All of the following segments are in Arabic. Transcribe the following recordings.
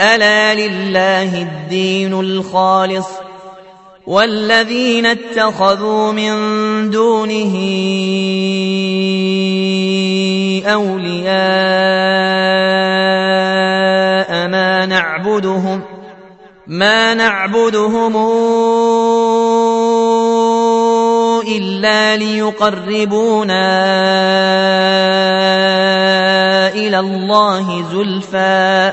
ألا لله الدين الخالص والذين اتخذوا من دونه أولياء ما نعبدهم ما نعبدهم إلا ليقربونا إلى الله زلفى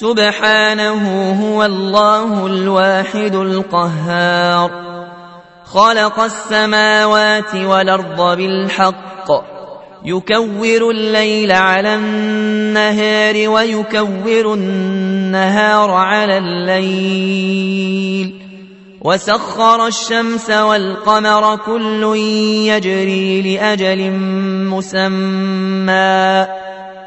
سبحانه هو الله الواحد القهار. خلق السماوات والأرض بالحق. يكور الليل على النهار ويكور النهار على الليل. وسخر الشمس والقمر كل يجري لأجل مسمى.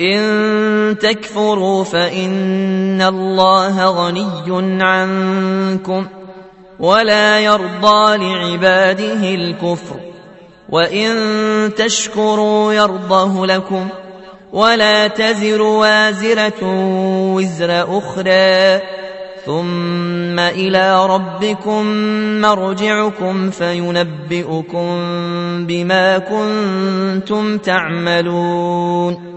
إن تكفروا فإن الله غني عنكم ولا يرضى لعباده الكفر وإن تشكروا يرضه لكم ولا تزر وازرة وزر أخرى ثم إلى ربكم مرجعكم فينبئكم بما كنتم تعملون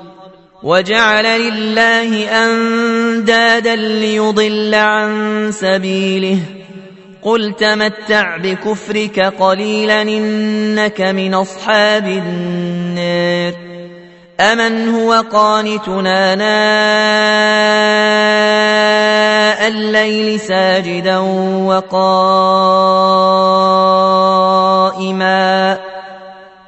وجعل لله أندادا ليضل عن سبيله. قل تمتع بكفرك قليلا إنك من أصحاب النار. أمن هو قانتنا ناء الليل ساجدا وقائما.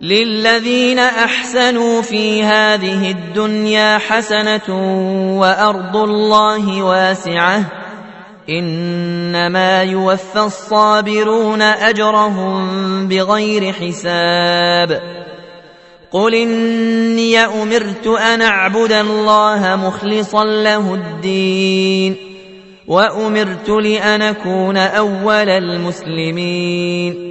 للذين احسنوا في هذه الدنيا حسنه وارض الله واسعه انما يوفى الصابرون اجرهم بغير حساب قل اني امرت ان اعبد الله مخلصا له الدين وامرت لأن اكون اول المسلمين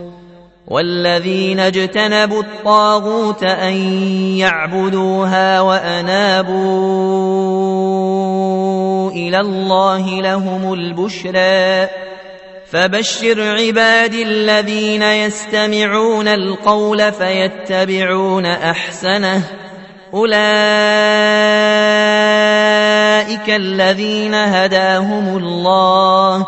والذين اجتنبوا الطاغوت أن يعبدوها وأنابوا إلى الله لهم البشرى. فبشر عبادي الذين يستمعون القول فيتبعون أحسنه. أولئك الذين هداهم الله.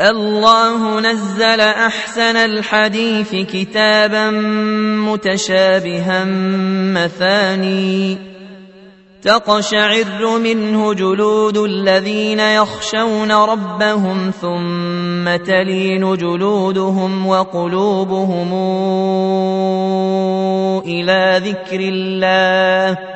الله نزل أحسن الحديث كتابا متشابها مثاني. تقشعر منه جلود الذين يخشون ربهم ثم تلين جلودهم وقلوبهم إلى ذكر الله.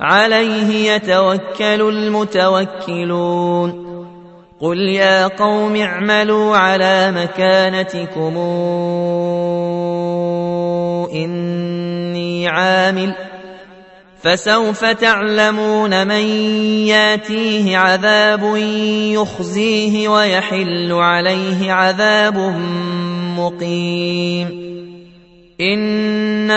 عليه يتوكل المتوكلون. قل يا قوم اعملوا على مكانتكم. إني عامل. فسوف تعلمون من ياتيه عذاب يخزيه ويحل عليه عذاب مقيم. إنا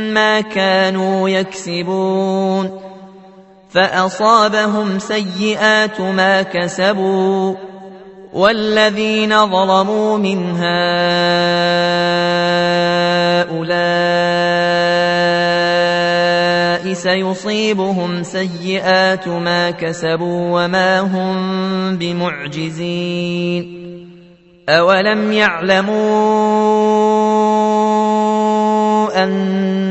ما كانوا يكسبون فأصابهم سيئات ما كسبوا والذين ظلموا من هؤلاء سيصيبهم سيئات ما كسبوا وما هم بمعجزين أولم يعلموا أن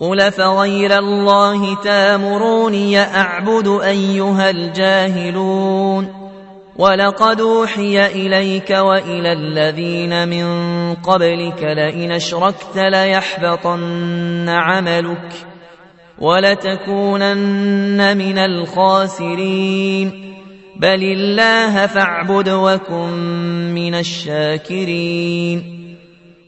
قل فغير الله تامروني اعبد ايها الجاهلون ولقد اوحي اليك والى الذين من قبلك لئن اشركت ليحبطن عملك ولتكونن من الخاسرين بل الله فاعبد وكن من الشاكرين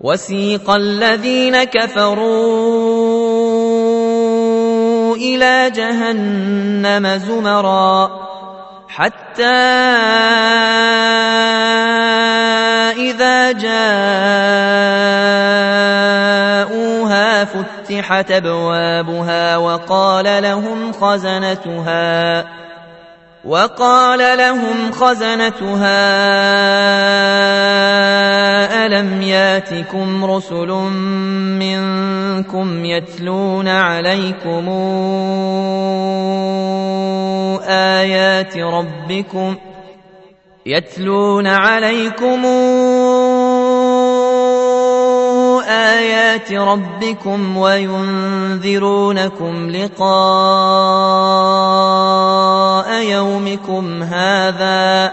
وسيق الذين كفروا إلى جهنم زمرا حتى إذا جاءوها فتحت أبوابها وقال لهم خزنتها وقال لهم خزنتها الم ياتكم رسل منكم يتلون عليكم ايات ربكم يتلون عليكم آيات ربكم وينذرونكم لقاء يومكم هذا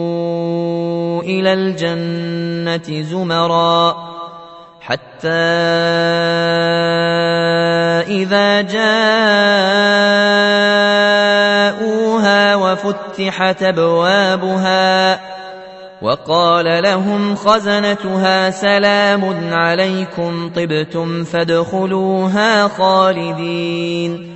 إلى الجنة زمرا حتى إذا جاءوها وفتحت أبوابها وقال لهم خزنتها سلام عليكم طبتم فادخلوها خالدين